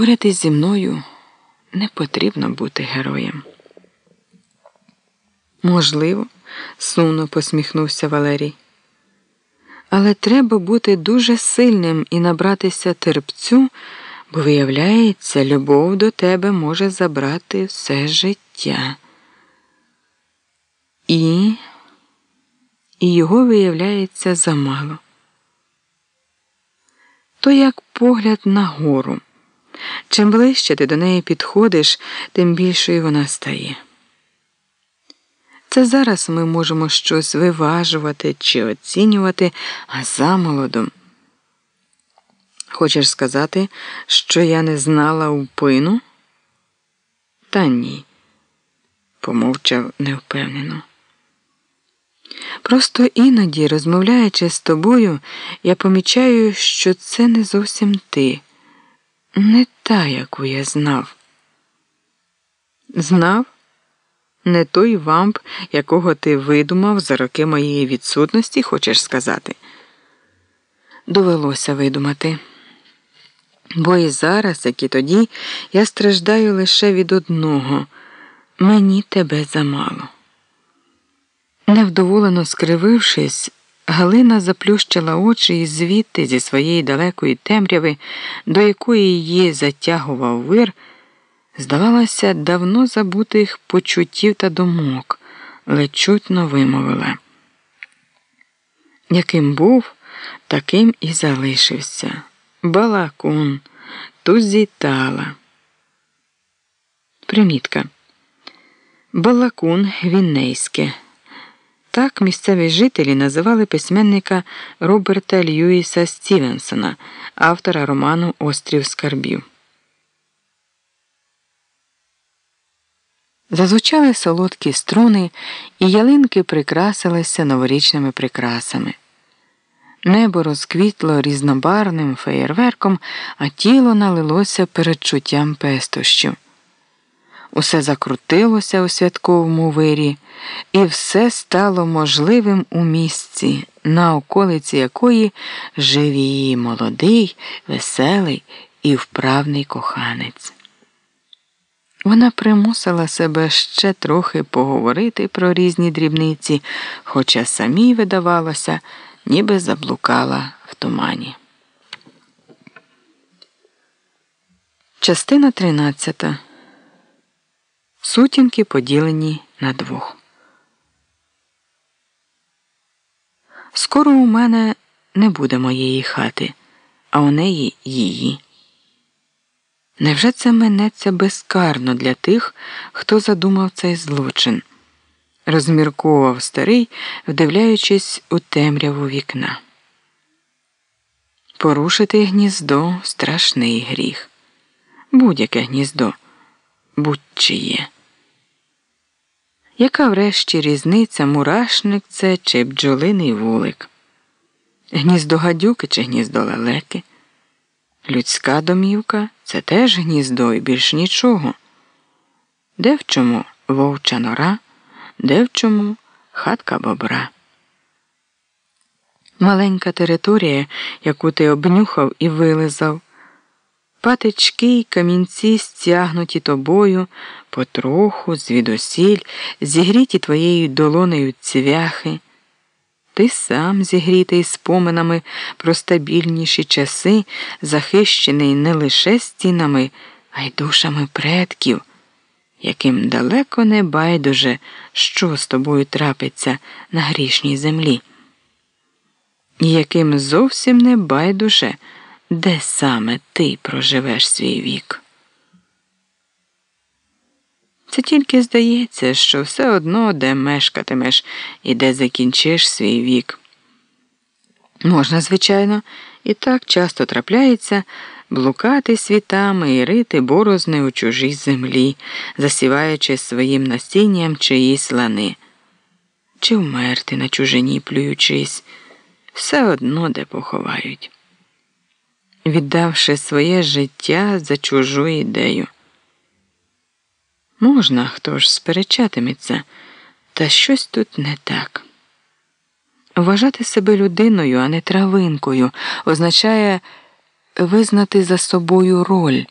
Поряд із зі мною не потрібно бути героєм. Можливо, сумно посміхнувся Валерій. Але треба бути дуже сильним і набратися терпцю, бо, виявляється, любов до тебе може забрати все життя. І, і його виявляється замало. То як погляд на гору. Чим ближче ти до неї підходиш, тим більшою вона стає. Це зараз ми можемо щось виважувати чи оцінювати, а замолодом. Хочеш сказати, що я не знала упину? Та ні, помовчав невпевнено. Просто іноді, розмовляючи з тобою, я помічаю, що це не зовсім ти, не та, яку я знав. Знав? Не той вамп, якого ти видумав за роки моєї відсутності, хочеш сказати. Довелося видумати. Бо і зараз, як і тоді, я страждаю лише від одного мені тебе замало. Невдоволено скривившись, Галина заплющила очі і звідти зі своєї далекої темряви, до якої її затягував вир, здавалося, давно забутих почуттів та думок, ледь чутно вимовила. Яким був, таким і залишився. Балакун, тузітала. Примітка. Балакун Віннейське. Так місцеві жителі називали письменника Роберта Льюіса Стівенсона, автора роману Острів Скарбів. Зазвучали солодкі струни, і ялинки прикрасилися новорічними прикрасами. Небо розквітло різнобарним феєрверком, а тіло налилося передчуттям пестощів. Усе закрутилося у святковому вирі, і все стало можливим у місці, на околиці якої жив її молодий, веселий і вправний коханець. Вона примусила себе ще трохи поговорити про різні дрібниці, хоча самій видавалося, ніби заблукала в тумані. Частина тринадцята. Сутінки поділені на двох. Скоро у мене не буде моєї хати, а у неї її. Невже це минеться безкарно для тих, хто задумав цей злочин? розмірковував старий, вдивляючись у темряву вікна. Порушити гніздо страшний гріх. Будь-яке гніздо, будь-чиє. Яка врешті різниця мурашник це чи бджолиний вулик? Гніздо гадюки чи гніздо лелеки? Людська домівка це теж гніздо і більш нічого. Де в чому вовча нора, де в чому хатка бобра. Маленька територія, яку ти обнюхав і вилизав, патички й камінці стягнуті тобою потроху, звідусіль, зігріті твоєю долонею цвяхи. Ти сам зігрітий споминами про стабільніші часи, захищений не лише стінами, а й душами предків, яким далеко не байдуже, що з тобою трапиться на грішній землі, і яким зовсім не байдуже, де саме ти проживеш свій вік. Це тільки здається, що все одно де мешкатимеш і де закінчиш свій вік. Можна, звичайно, і так часто трапляється блукати світами і рити борозни у чужій землі, засіваючи своїм насінням чиїсь лани, чи вмерти на чужині плюючись, все одно де поховають, віддавши своє життя за чужу ідею. Можна, хто ж сперечатиметься, та щось тут не так. Вважати себе людиною, а не травинкою, означає визнати за собою роль.